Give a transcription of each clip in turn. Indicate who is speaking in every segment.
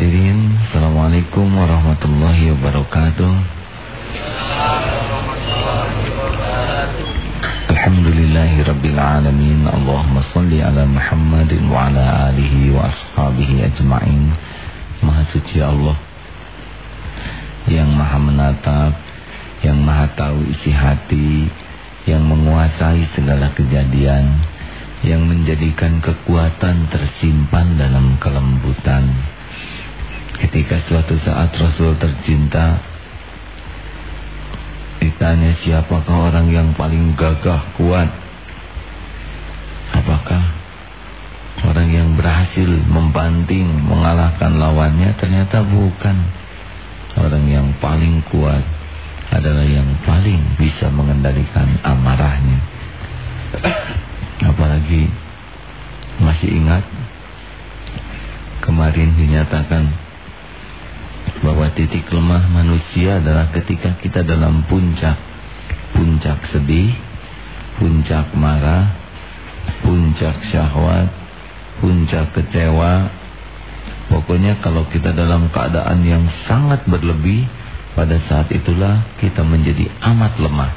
Speaker 1: Hadirin, Assalamualaikum warahmatullahi wabarakatuh. Alhamdulillahi rabbil alamin. Allahumma salli ala Muhammadin wa ala alihi wa ashabihi ajma'in. Maha suci Allah yang maha menatap, yang maha tahu isi hati, yang menguasai segala kejadian, yang menjadikan kekuatan tersimpan dalam kelembutan Ketika suatu saat Rasul tercinta Ditanya siapakah orang yang paling gagah kuat? Apakah orang yang berhasil membanting Mengalahkan lawannya? Ternyata bukan. Orang yang paling kuat Adalah yang paling bisa mengendalikan amarahnya. Apalagi Masih ingat Kemarin dinyatakan bahwa titik lemah manusia adalah ketika kita dalam puncak. Puncak sedih puncak marah puncak syahwat puncak kecewa. Pokoknya kalau kita dalam keadaan yang sangat berlebih pada saat itulah kita menjadi amat lemah.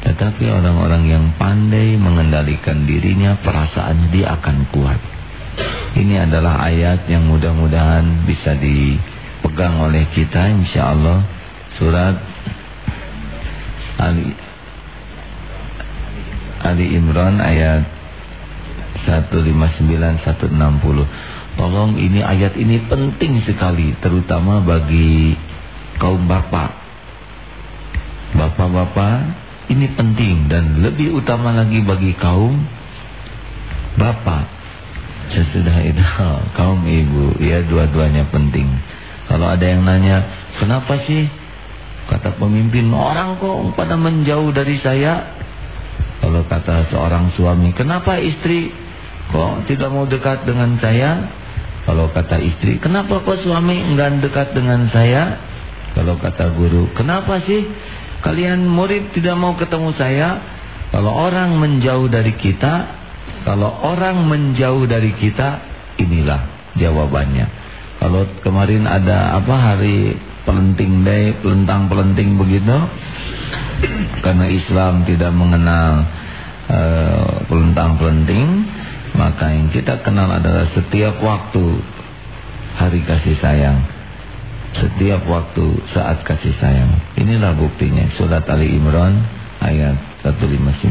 Speaker 1: Tetapi orang-orang yang pandai mengendalikan dirinya perasaan dia akan kuat. Ini adalah ayat yang mudah-mudahan bisa di pegang oleh kita insyaallah. Surat Ali Ali Imran ayat 159 160 tolong ini ayat ini penting sekali terutama bagi kaum bapak. Bapak-bapak ini penting dan lebih utama lagi bagi kaum bapak. Sesudah itu kaum ibu ya dua-duanya penting kalau ada yang nanya, kenapa sih? Kata pemimpin, orang kok pada menjauh dari saya. Kalau kata seorang suami, kenapa istri kok tidak mau dekat dengan saya? Kalau kata istri, kenapa kok suami enggak dekat dengan saya? Kalau kata guru, kenapa sih kalian murid tidak mau ketemu saya? Kalau orang menjauh dari kita, kalau orang menjauh dari kita, inilah jawabannya. Kalau kemarin ada apa hari pelenting day, pelentang-pelenting begitu. Karena Islam tidak mengenal uh, pelentang-pelenting, maka yang kita kenal adalah setiap waktu hari kasih sayang. Setiap waktu saat kasih sayang. Inilah buktinya. Surat Ali Imran ayat 159.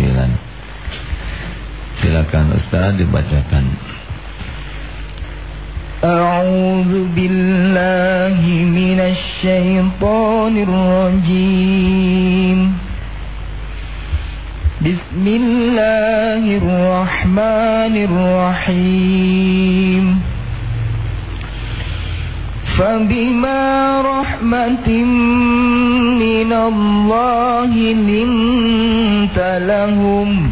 Speaker 1: Silakan Ustaz dibacakan.
Speaker 2: أعوذ بالله من الشيطان الرجيم. بسم الله الرحمن الرحيم. فبما رحمة من الله لنت لهم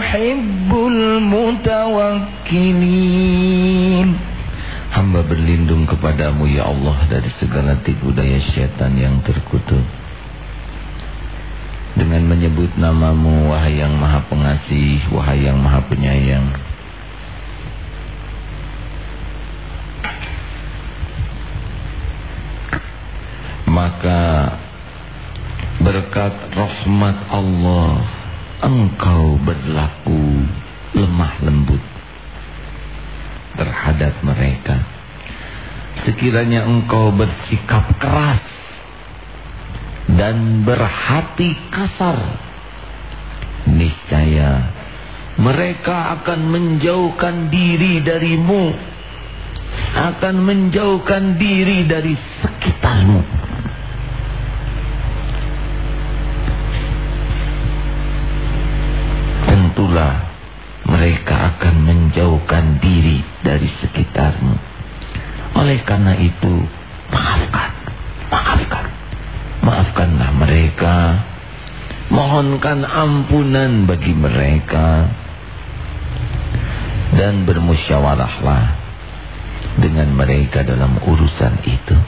Speaker 2: yuhibbul mutawakkilin.
Speaker 1: Hamba berlindung kepadamu ya Allah dari segala tipu daya syaitan yang terkutuk. Dengan menyebut namamu wahai yang maha pengasih Wahai yang maha penyayang. Maka berkat rahmat Allah engkau berlaku lemah lembut terhadap mereka. Sekiranya engkau bersikap keras dan berhati kasar niscaya mereka akan menjauhkan diri darimu akan menjauhkan diri dari sekitarmu dari sekitarmu. Oleh karena itu, maafkan, maafkan. Maafkanlah mereka. Mohonkan ampunan bagi mereka. Dan bermusyawarahlah dengan mereka dalam urusan itu.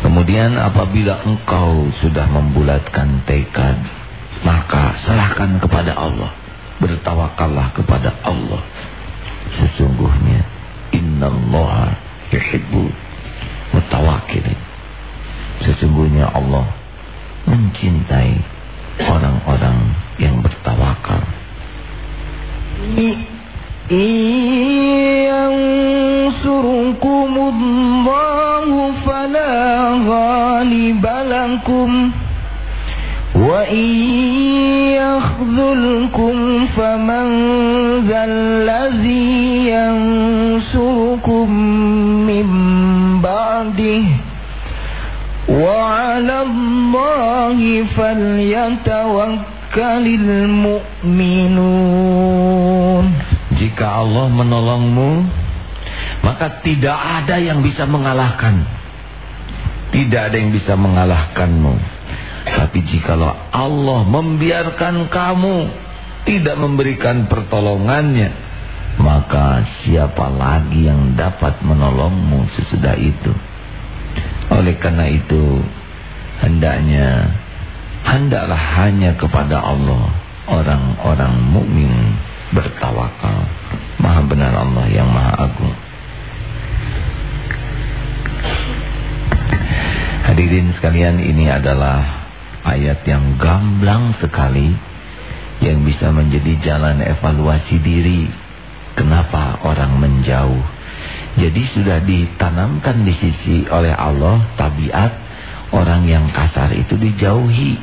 Speaker 1: Kemudian apabila engkau sudah membulatkan tekad, maka serahkan kepada Allah. Bertawakallah kepada Allah. Sesungguhnya innallaha yuhibbu mutawakkilin. Sesungguhnya Allah mencintai orang-orang yang bertawakal.
Speaker 2: Yansurkumullahu fala ghaliba lakum wa yakhzulkum faman zallazi yansurukum min ba'dihi وعلى الله فليتوكل المؤمنون
Speaker 1: Jika Allah menolongmu maka tidak ada yang bisa mengalahkan tidak ada yang bisa mengalahkanmu tapi jikalau Allah membiarkan kamu tidak memberikan pertolongannya maka siapa lagi yang dapat menolongmu sesudah itu oleh karena itu hendaknya hendaklah hanya kepada Allah orang-orang mukmin bertawakal. Maha benar Allah yang Maha Agung. Hadirin sekalian ini adalah ayat yang gamblang sekali yang bisa menjadi jalan evaluasi diri. Kenapa orang menjauh jadi sudah ditanamkan di sisi oleh Allah tabiat orang yang kasar itu dijauhi,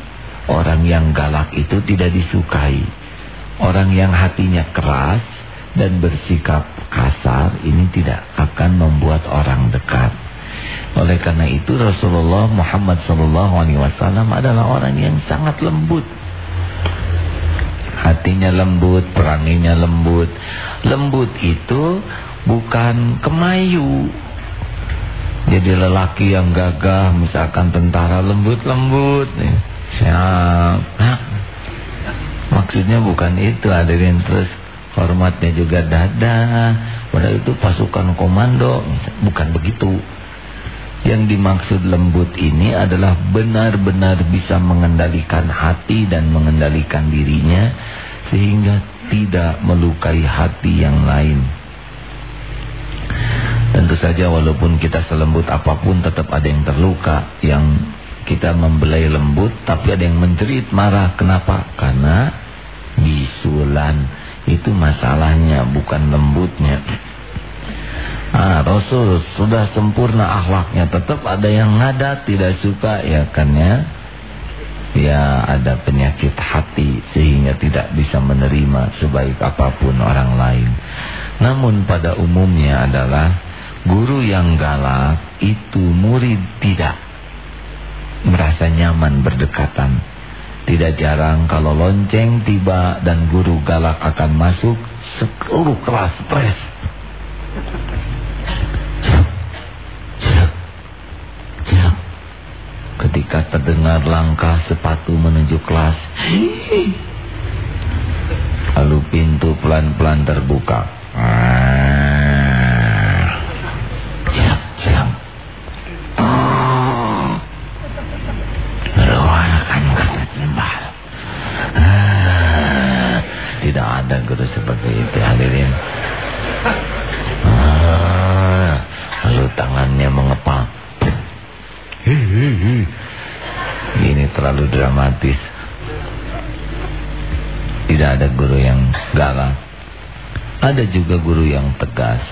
Speaker 1: orang yang galak itu tidak disukai. Orang yang hatinya keras dan bersikap kasar ini tidak akan membuat orang dekat. Oleh karena itu Rasulullah Muhammad SAW adalah orang yang sangat lembut. Hatinya lembut, peranginya lembut. Lembut itu bukan kemayu. Jadi lelaki yang gagah, misalkan tentara lembut-lembut, siap. Nah, maksudnya bukan itu, hadirin terus hormatnya juga dada. Padahal itu pasukan komando, bukan begitu. Yang dimaksud lembut ini adalah benar-benar bisa mengendalikan hati dan mengendalikan dirinya sehingga tidak melukai hati yang lain. Tentu saja walaupun kita selembut apa pun tetap ada yang terluka Yang kita membelai lembut tapi ada yang menjerit marah Kenapa? Karena bisulan Itu masalahnya bukan lembutnya ah, Rasul sudah sempurna akhlaknya Tetap ada yang ngadat tidak suka ya kan ya Ya ada penyakit hati sehingga tidak bisa menerima sebaik apa pun orang lain Namun pada umumnya adalah Guru yang galak itu murid tidak merasa nyaman berdekatan. Tidak jarang kalau lonceng tiba dan guru galak akan masuk, seluruh kelas stres. Ketika terdengar langkah sepatu menuju kelas, lalu pintu pelan-pelan terbuka. tidak ada guru seperti itu hadirin. Lalu tangannya mengepal ini terlalu dramatis. Tidak ada guru yang galak. Ada juga guru yang tegas.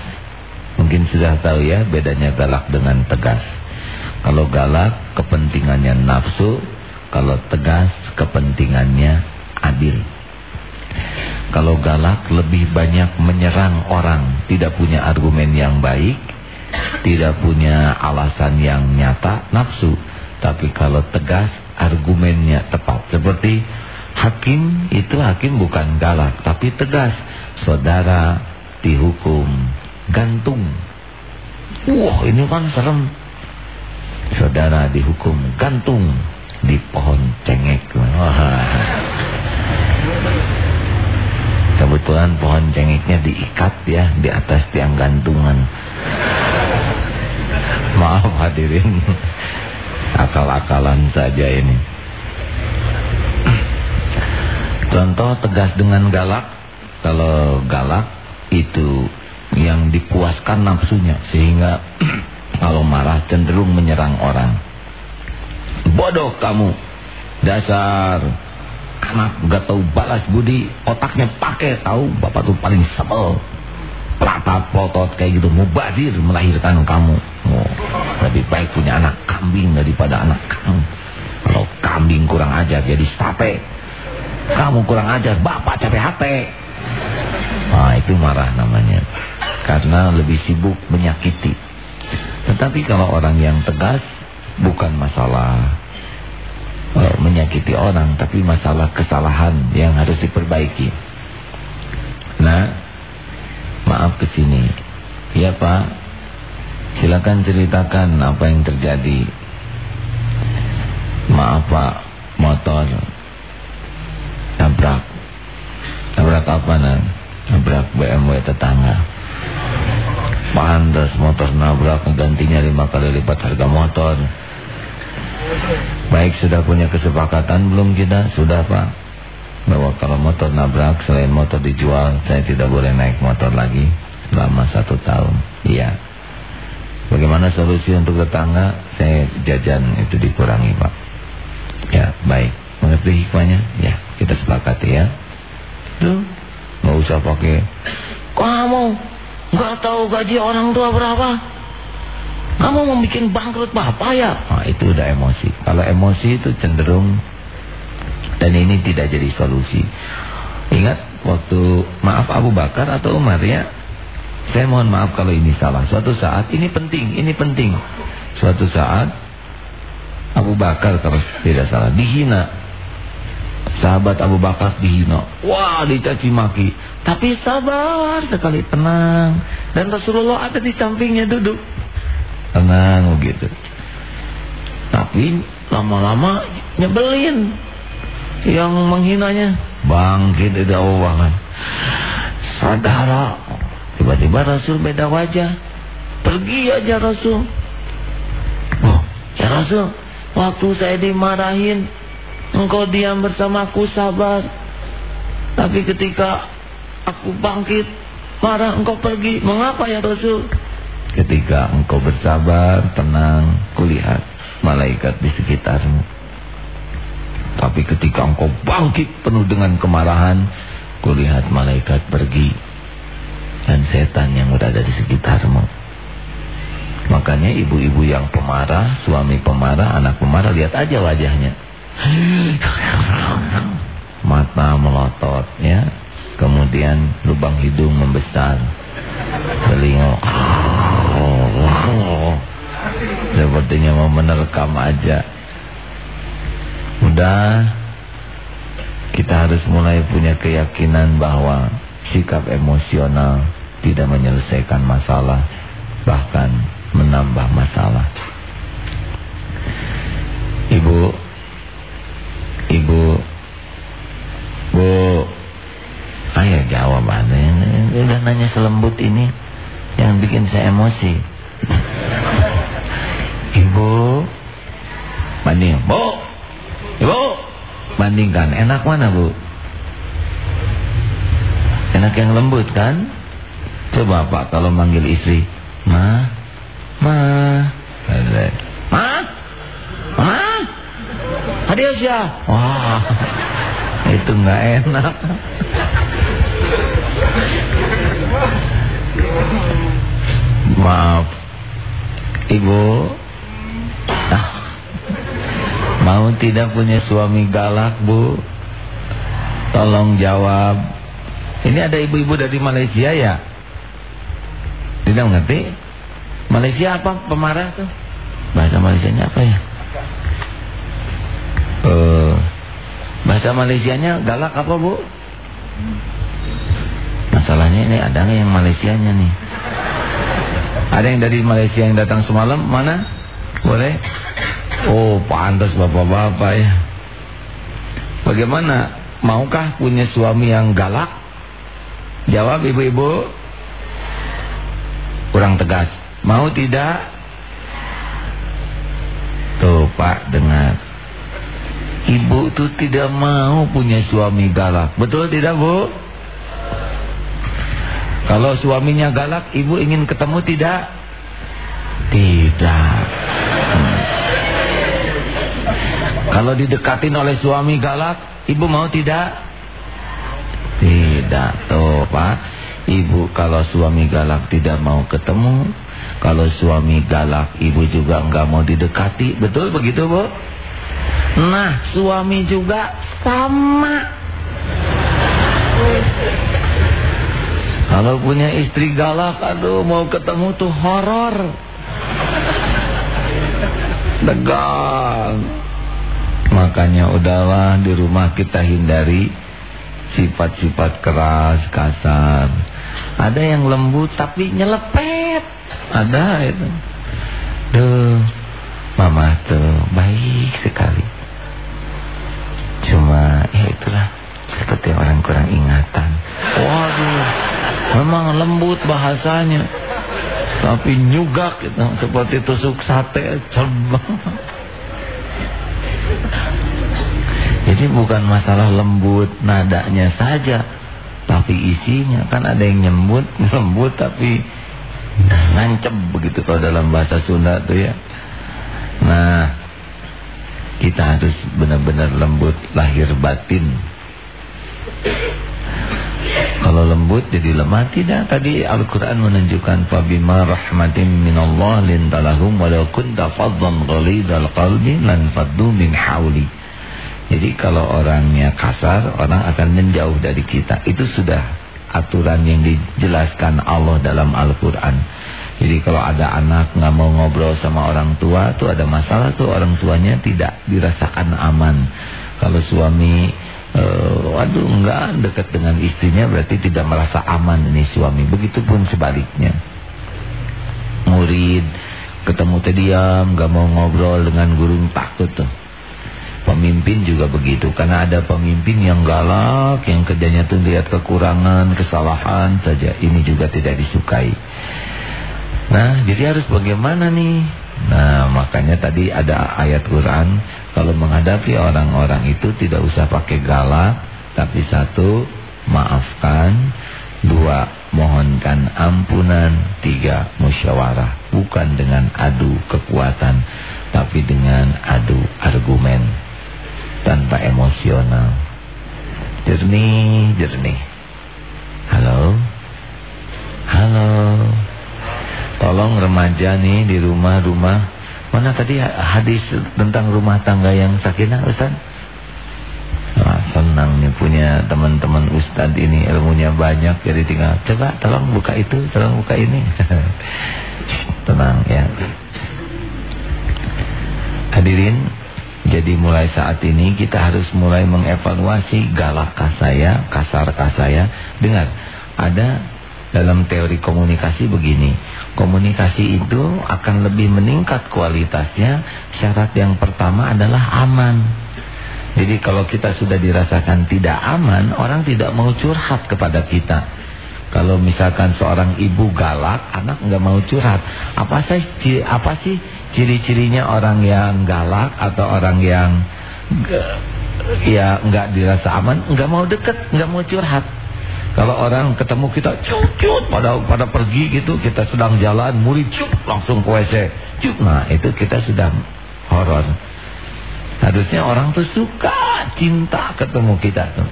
Speaker 1: Mungkin sudah tahu ya bedanya galak dengan tegas. Kalau galak kepentingannya nafsu. Kalau tegas kepentingannya adil. Kalau galak lebih banyak menyerang orang, tidak punya argumen yang baik, tidak punya alasan yang nyata, nafsu. Tapi kalau tegas, argumennya tepat. Seperti hakim, itu hakim bukan galak, tapi tegas. Saudara, dihukum gantung. Wah ini kan serem. Saudara dihukum gantung di pohon cengek. Wah. Kebetulan pohon cengeknya diikat ya di atas tiang gantungan. Maaf hadirin. Akal-akalan saja ini. Contoh tegas dengan galak. Kalau galak itu yang dipuaskan nafsunya sehingga kalau marah cenderung menyerang orang. Bodoh kamu. Dasar anak gak tahu balas budi, otaknya pakai tahu bapak tuh paling sebel. Pelata plotot kayak gitu mubazir melahirkan kamu. Oh, lebih baik punya anak kambing daripada anak kamu. Kalau kambing kurang ajar jadi sate. Kamu kurang ajar, bapak capek hati. Nah, itu marah namanya. Karena lebih sibuk menyakiti. Tetapi kalau orang yang tegas, bukan masalah uh, menyakiti orang, tapi masalah kesalahan yang harus diperbaiki. Nah, maaf ke sini. Ya Pak, silakan ceritakan apa yang terjadi. Maaf Pak, motor nabrak. Nabrak apa nan? Nabrak BMW tetangga. Pantas motor nabrak gantinya lima kali lipat harga motor. Baik sudah punya kesepakatan belum kita? Sudah pak bahwa kalau motor nabrak selain motor dijual saya tidak boleh naik motor lagi selama satu tahun iya bagaimana solusi untuk tetangga saya jajan itu dikurangi pak ya baik mengerti hikmahnya ya kita sepakati ya. Tuh, nggak usah pakai. Kamu nggak tahu gaji orang tua berapa? Kamu mau bikin bangkrut bapak ya? Nah, itu udah emosi. Kalau emosi itu cenderung dan ini tidak jadi solusi. Ingat waktu maaf Abu Bakar atau Umar ya. Saya mohon maaf kalau ini salah. Suatu saat ini penting, ini penting. Suatu saat Abu Bakar kalau tidak salah dihina Sahabat Abu Bakar dihina. Wah, dicaci maki. Tapi sabar sekali, tenang. Dan Rasulullah ada di sampingnya duduk. Tenang begitu. Tapi lama-lama nyebelin. Yang menghinanya bangkit dari Abu Bakar. Saudara, tiba-tiba Rasul beda wajah. Pergi aja Rasul. Oh, ya Rasul, waktu saya dimarahin Engkau diam bersamaku sabar. Tapi ketika aku bangkit, marah engkau pergi. Mengapa ya Rasul? Ketika engkau bersabar, tenang, kulihat malaikat di sekitarmu. Tapi ketika engkau bangkit penuh dengan kemarahan, kulihat malaikat pergi. Dan setan yang berada di sekitarmu. Makanya ibu-ibu yang pemarah, suami pemarah, anak pemarah, lihat aja wajahnya mata melotot ya kemudian lubang hidung membesar telinga sepertinya mau menerkam aja udah kita harus mulai punya keyakinan bahwa sikap emosional tidak menyelesaikan masalah bahkan menambah masalah. Ibu Ibu Bu Ayo jawab ada yang udah nanya selembut ini Yang bikin saya emosi. Ibu Banding Bu Ibu Bandingkan Enak mana bu? Enak yang lembut kan? Coba pak kalau manggil istri. Ma Ma. Ma? Ma? Hadiah ya. Wah, itu nggak enak. Maaf, ibu. Ah, mau tidak punya suami galak bu? Tolong jawab. Ini ada ibu-ibu dari Malaysia ya? Tidak ngerti? Malaysia apa pemarah tuh? Bahasa Malaysianya apa ya? uh, bahasa Malaysianya galak apa bu? Masalahnya ini ada yang Malaysianya nih? Ada yang dari Malaysia yang datang semalam? Mana? Boleh? Oh, pantas bapak-bapak ya. Bagaimana? Maukah punya suami yang galak? Jawab ibu-ibu. Kurang tegas. Mau tidak? Tuh Pak dengar. Ibu tuh tidak mau punya suami galak. Betul tidak Bu? Kalau suaminya galak, ibu ingin ketemu tidak? Tidak. Kalau didekatin oleh suami galak, ibu mau tidak? Tidak. Tuh, Pak. Ibu kalau suami galak tidak mau ketemu, kalau suami galak, ibu juga enggak mau didekati. Betul begitu, Bu? Nah, suami juga sama. Kalau punya istri galak, aduh mau ketemu tuh horor. Tegang. Makanya udahlah di rumah kita hindari sifat-sifat keras, kasar. Ada yang lembut tapi nyelepet. Ada itu. Duh, mama tuh baik sekali. Cuma ya itulah seperti orang kurang ingatan. Waduh. Memang lembut bahasanya. Tapi nyugak gitu, seperti tusuk sate coba. Jadi bukan masalah lembut nadanya saja, tapi isinya kan ada yang nyembut, lembut tapi ngancem begitu kalau dalam bahasa Sunda tuh ya. Nah, kita harus benar-benar lembut lahir batin. Kalau lembut jadi lemah tidak. Tadi Al-Quran menunjukkan fabima rahmatin minallah lintalahum walau kunta faddan ghalidhal qalbi lan faddu min hauli. Jadi kalau orangnya kasar, orang akan menjauh dari kita. Itu sudah aturan yang dijelaskan Allah dalam Al-Quran. Jadi kalau ada anak nggak mau ngobrol sama orang tua, tuh ada masalah tuh orang tuanya tidak dirasakan aman. Kalau suami uh, waduh enggak dekat dengan istrinya berarti tidak merasa aman ini suami. Begitupun sebaliknya. Murid ketemu terdiam, enggak mau ngobrol dengan guru takut tuh. Pemimpin juga begitu karena ada pemimpin yang galak, yang kerjanya tuh lihat kekurangan, kesalahan saja. Ini juga tidak disukai. Nah, jadi harus bagaimana nih? Nah, makanya tadi ada ayat Quran kalau menghadapi orang-orang itu tidak usah pakai galak, tapi satu, maafkan, dua, mohonkan ampunan, tiga, musyawarah. Bukan dengan adu kekuatan, tapi dengan adu argumen tanpa emosional. Jernih, jernih. Halo? Halo? Tolong remaja nih di rumah-rumah Mana tadi hadis tentang rumah tangga yang sakinah Ustaz? Wah, senang nih punya teman-teman Ustaz ini ilmunya banyak jadi tinggal coba tolong buka itu, tolong buka ini. Tenang ya. Hadirin, jadi mulai saat ini kita harus mulai mengevaluasi galakkah saya, kasarkah saya. Dengar, ada dalam teori komunikasi begini. Komunikasi itu akan lebih meningkat kualitasnya. Syarat yang pertama adalah aman. Jadi kalau kita sudah dirasakan tidak aman, orang tidak mau curhat kepada kita. Kalau misalkan seorang ibu galak, anak nggak mau curhat. Apa sih apa sih ciri-cirinya orang yang galak atau orang yang ya nggak dirasa aman, nggak mau deket, nggak mau curhat. Kalau orang ketemu kita cut pada pada pergi gitu, kita sedang jalan, murid cut langsung ke WC. Cut. Nah, itu kita sudah horor. Harusnya orang tuh suka, cinta ketemu kita tuh.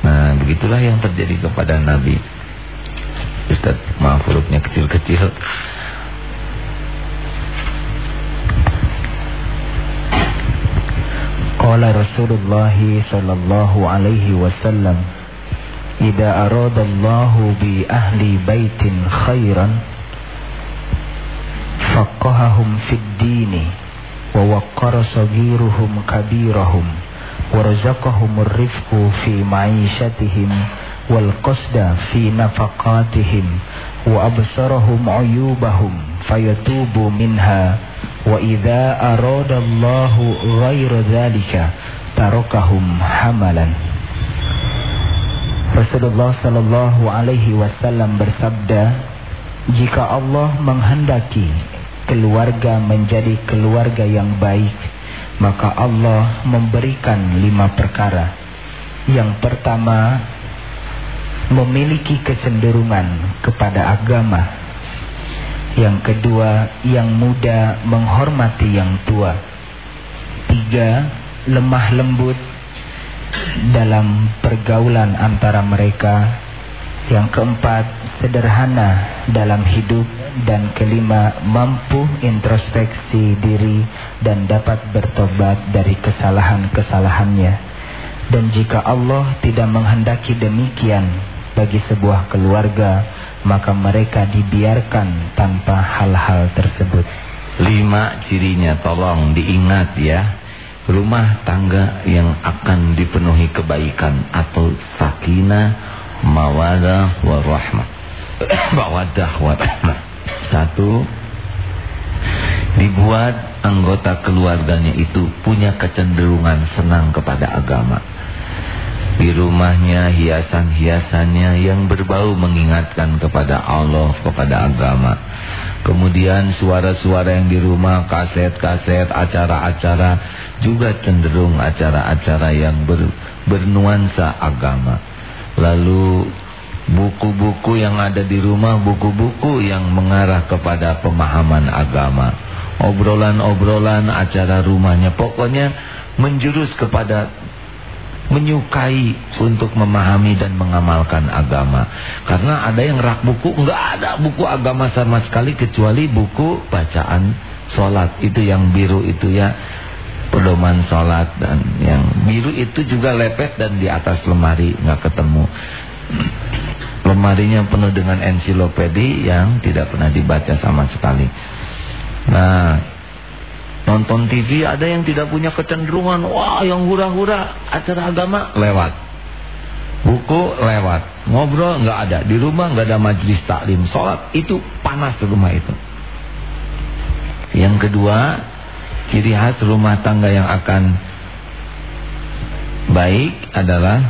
Speaker 1: Nah, begitulah yang terjadi kepada Nabi. Ustaz, maaf hurufnya kecil-kecil.
Speaker 2: Qala Rasulullah sallallahu alaihi wasallam إذا أراد الله بأهل بيت خيرا فقههم في الدين ووقر صغيرهم كبيرهم ورزقهم الرفق في معيشتهم
Speaker 3: والقصد في نفقاتهم وأبصرهم عيوبهم فيتوب منها wa idza aradallahu ghairu dzalika tarakahum hamalan. Rasulullah sallallahu alaihi wasallam bersabda jika Allah menghendaki keluarga menjadi keluarga yang baik maka Allah memberikan lima perkara. Yang pertama memiliki kecenderungan kepada agama. Yang kedua, yang muda menghormati yang tua. Tiga, lemah lembut dalam pergaulan antara mereka. Yang keempat, sederhana dalam hidup dan kelima, mampu introspeksi diri dan dapat bertobat dari kesalahan-kesalahannya. Dan jika Allah tidak menghendaki demikian bagi sebuah keluarga, maka mereka dibiarkan tanpa hal-hal tersebut.
Speaker 1: Lima cirinya tolong diingat ya rumah tangga yang akan dipenuhi kebaikan atau sakinah, mawadah, warahmah. mawadah, warahmah. Satu, dibuat anggota keluarganya itu punya kecenderungan senang kepada agama. Di rumahnya hiasan-hiasannya yang berbau mengingatkan kepada Allah, kepada agama. Kemudian suara-suara yang di rumah, kaset-kaset, acara-acara juga cenderung acara-acara yang ber, bernuansa agama. Lalu buku-buku yang ada di rumah, buku-buku yang mengarah kepada pemahaman agama. Obrolan-obrolan acara rumahnya pokoknya menjurus kepada menyukai untuk memahami dan mengamalkan agama. Karena ada yang rak buku, enggak ada buku agama sama sekali kecuali buku bacaan sholat. Itu yang biru itu ya, pedoman sholat. Dan yang biru itu juga lepet dan di atas lemari, enggak ketemu. Lemarinya penuh dengan ensiklopedi yang tidak pernah dibaca sama sekali. Nah, Nonton TV ada yang tidak punya kecenderungan. Wah yang hura-hura acara agama. Lewat. Buku lewat. Ngobrol nggak ada. Di rumah nggak ada majlis taklim. Sholat itu panas rumah itu. Yang kedua Ciri khas rumah tangga yang akan Baik adalah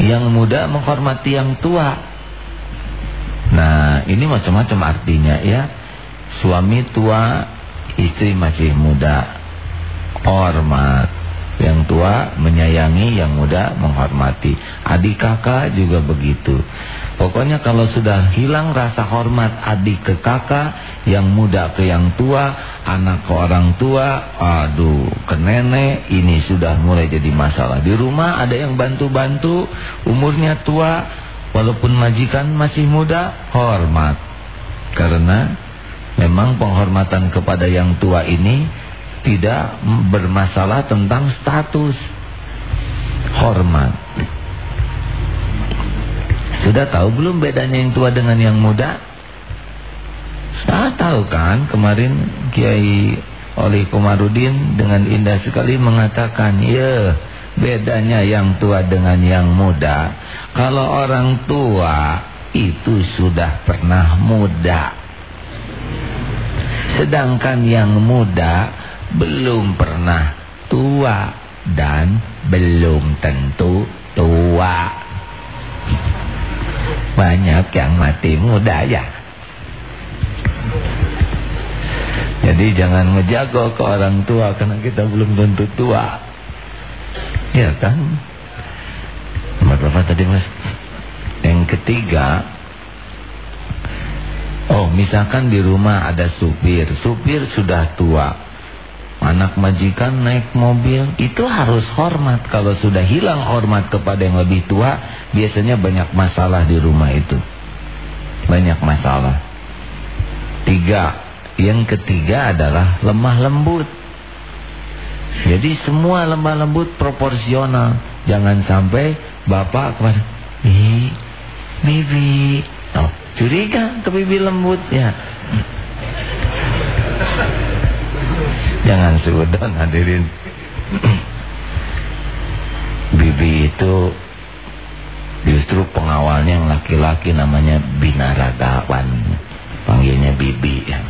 Speaker 1: Yang muda menghormati yang tua. Nah ini macam-macam artinya ya. Suami tua istri masih muda hormat. Yang tua menyayangi yang muda menghormati. Adik kakak juga begitu. Pokoknya kalau sudah hilang rasa hormat adik ke kakak yang muda ke yang tua anak ke orang tua aduh ke nenek ini sudah mulai jadi masalah. Di rumah ada yang bantu-bantu umurnya tua walaupun majikan masih muda hormat. Karena Memang penghormatan kepada yang tua ini tidak bermasalah tentang status hormat. Sudah tahu belum bedanya yang tua dengan yang muda? Saya tahu kan kemarin Kiai Oli Komarudin dengan indah sekali mengatakan, ya bedanya yang tua dengan yang muda. Kalau orang tua itu sudah pernah muda. Sedangkan yang muda belum pernah tua dan belum tentu tua. Banyak yang mati muda ya. Jadi jangan ngejago ke orang tua karena kita belum tentu tua. Ya kan? Nomor berapa tadi mas? Yang ketiga Oh misalkan di rumah ada supir Supir sudah tua. Anak majikan naik mobil Itu harus hormat. Kalau sudah hilang hormat kepada yang lebih tua Biasanya banyak masalah di rumah itu. Banyak masalah. Tiga Yang ketiga adalah lemah lembut. Jadi semua lemah lembut proporsional. Jangan sampai bapak kepada Bibi Bibi Curiga ke bibi lembut ya. Jangan sudon hadirin. bibi itu Justru pengawalnya yang laki-laki namanya binaragawan. Panggilnya Bibi ya.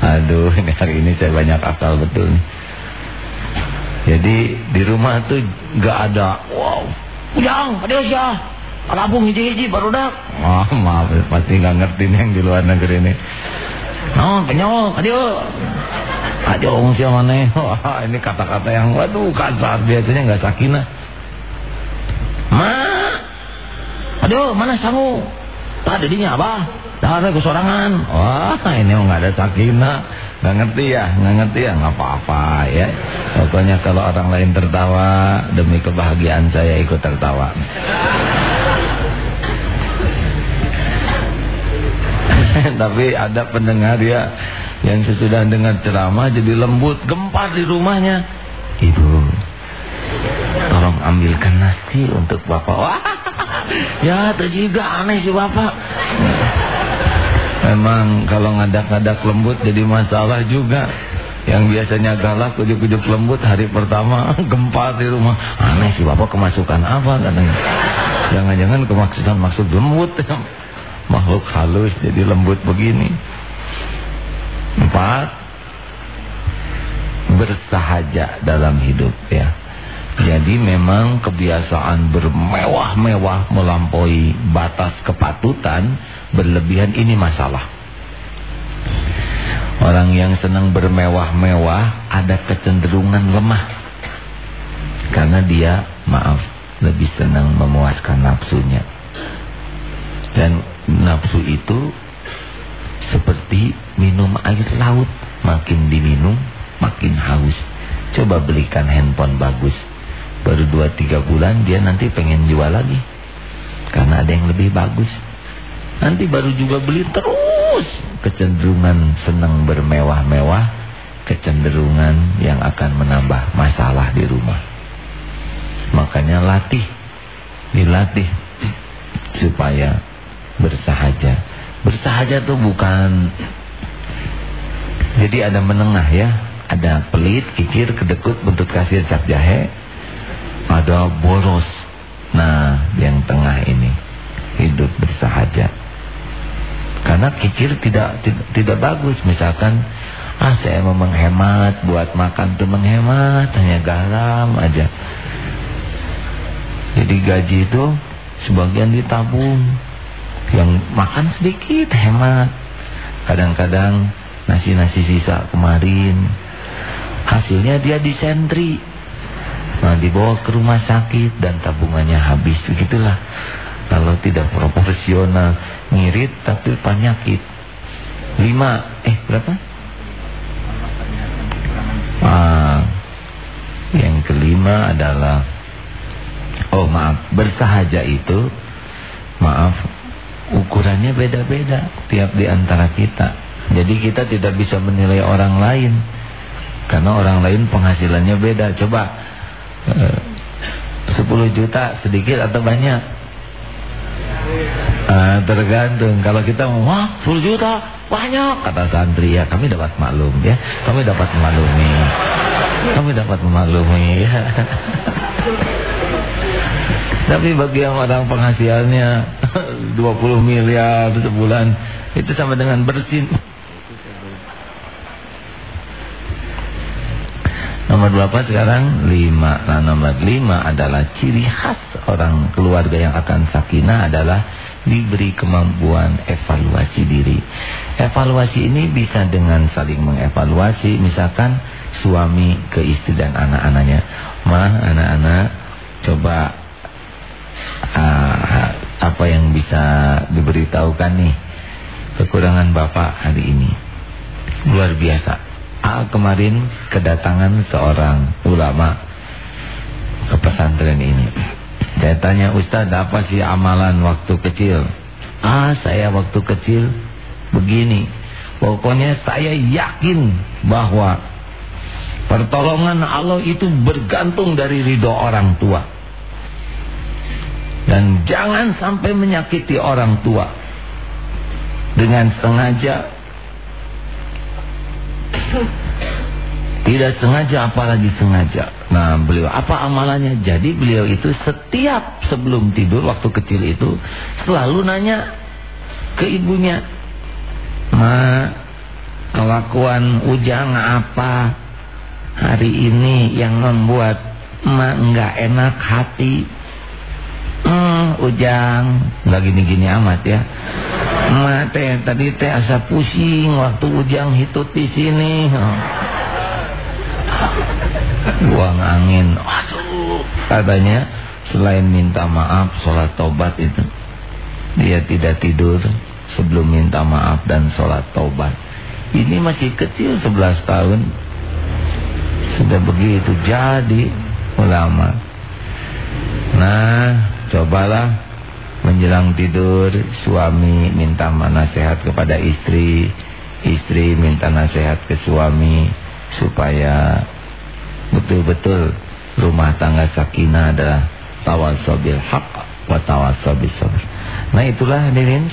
Speaker 1: Aduh, ini hari ini saya banyak akal betul nih. Jadi di rumah tuh gak ada, wow, ujang, ada ya, kalabung hiji-hiji baru dak. Oh, maaf, pasti gak ngerti nih yang di luar negeri ini. Non, penyok, aduh. Aduh, siapa mana? Wah, ini kata-kata yang waduh kasar biasanya gak sakinah. Ma, aduh, mana sangu? Tadi dinya apa? Dah ada kesorangan. Wah, ini nggak ada sakinah. Nggak ngerti ya, nggak ngerti ya, nggak apa-apa ya. Pokoknya kalau orang lain tertawa, demi kebahagiaan saya ikut tertawa. Tapi ada pendengar ya yang sesudah dengar ceramah jadi lembut, gempar di rumahnya. Ibu, tolong ambilkan nasi untuk bapak. Wah, ya itu juga aneh sih bapak. Memang kalau ngadak-ngadak lembut jadi masalah juga. Yang biasanya galak ujuk-ujuk lembut hari pertama gempa di rumah. Aneh sih bapak kemasukan apa katanya. Jangan-jangan kemasukan maksud lembut. Makhluk halus jadi lembut begini. Empat. Bersahaja dalam hidup ya. Jadi memang kebiasaan bermewah-mewah melampaui batas kepatutan berlebihan ini masalah. Orang yang senang bermewah-mewah ada kecenderungan lemah. Karena dia, maaf, lebih senang memuaskan nafsunya. Dan nafsu itu seperti minum air laut. Makin diminum, makin haus. Coba belikan handphone bagus. Baru 2-3 bulan dia nanti pengen jual lagi. Karena ada yang lebih bagus. Nanti baru juga beli terus. Kecenderungan senang bermewah-mewah. Kecenderungan yang akan menambah masalah di rumah. Makanya latih. Dilatih. Supaya bersahaja bersahaja tuh bukan jadi ada menengah ya ada pelit, kikir, kedekut, bentuk kasir, cap jahe ada boros. Nah, yang tengah ini hidup bersahaja. Karena kikir tidak tidak, tidak bagus. Misalkan, ah saya mau menghemat, buat makan tuh menghemat, hanya garam aja. Jadi gaji itu sebagian ditabung. Yang makan sedikit, hemat. Kadang-kadang nasi-nasi sisa kemarin. Hasilnya dia disentri Nah, dibawa ke rumah sakit dan tabungannya habis. Begitulah. Kalau tidak proporsional, ngirit tapi penyakit. Lima, eh berapa? Ah, yang kelima adalah Oh maaf, bersahaja itu Maaf, ukurannya beda-beda Tiap di antara kita Jadi kita tidak bisa menilai orang lain Karena orang lain penghasilannya beda Coba 10 juta sedikit atau banyak? Uh, tergantung. Kalau kita mau, wah 10 juta banyak kata santri ya. Kami dapat maklum ya. Kami dapat memaklumi. Kami dapat memaklumi ya. Tapi bagi yang orang penghasilannya 20 miliar sebulan itu sama dengan bersin. Nomor berapa sekarang? Lima. Nah nomor lima adalah ciri khas orang keluarga yang akan sakinah adalah diberi kemampuan evaluasi diri. Evaluasi ini bisa dengan saling mengevaluasi. Misalkan suami ke istri dan anak-anaknya. Ma, anak-anak coba uh, apa yang bisa diberitahukan nih kekurangan bapak hari ini. Luar biasa A kemarin kedatangan seorang ulama ke pesantren ini. Saya tanya Ustaz apa sih amalan waktu kecil? Ah saya waktu kecil begini. Pokoknya saya yakin bahwa pertolongan Allah itu bergantung dari ridho orang tua. Dan jangan sampai menyakiti orang tua. Dengan sengaja Tidak sengaja apalagi sengaja. Nah beliau apa amalannya? Jadi beliau itu setiap sebelum tidur waktu kecil itu selalu nanya ke ibunya. Ma kelakuan ujang apa hari ini yang membuat ma enggak enak hati? Ujang. Nggak gini-gini amat ya. Ma teh tadi teh asa pusing waktu ujang hitut di sini. Buang angin. Aduh. Katanya selain minta maaf sholat tobat itu dia tidak tidur sebelum minta maaf dan sholat tobat ini masih kecil 11 tahun. Sudah begitu jadi ulama. Nah cobalah menjelang tidur suami minta nasihat kepada istri istri minta nasihat ke suami supaya betul-betul rumah tangga sakinah adalah tawasobil haq wa tawasobil sabr. Nah itulah hadirin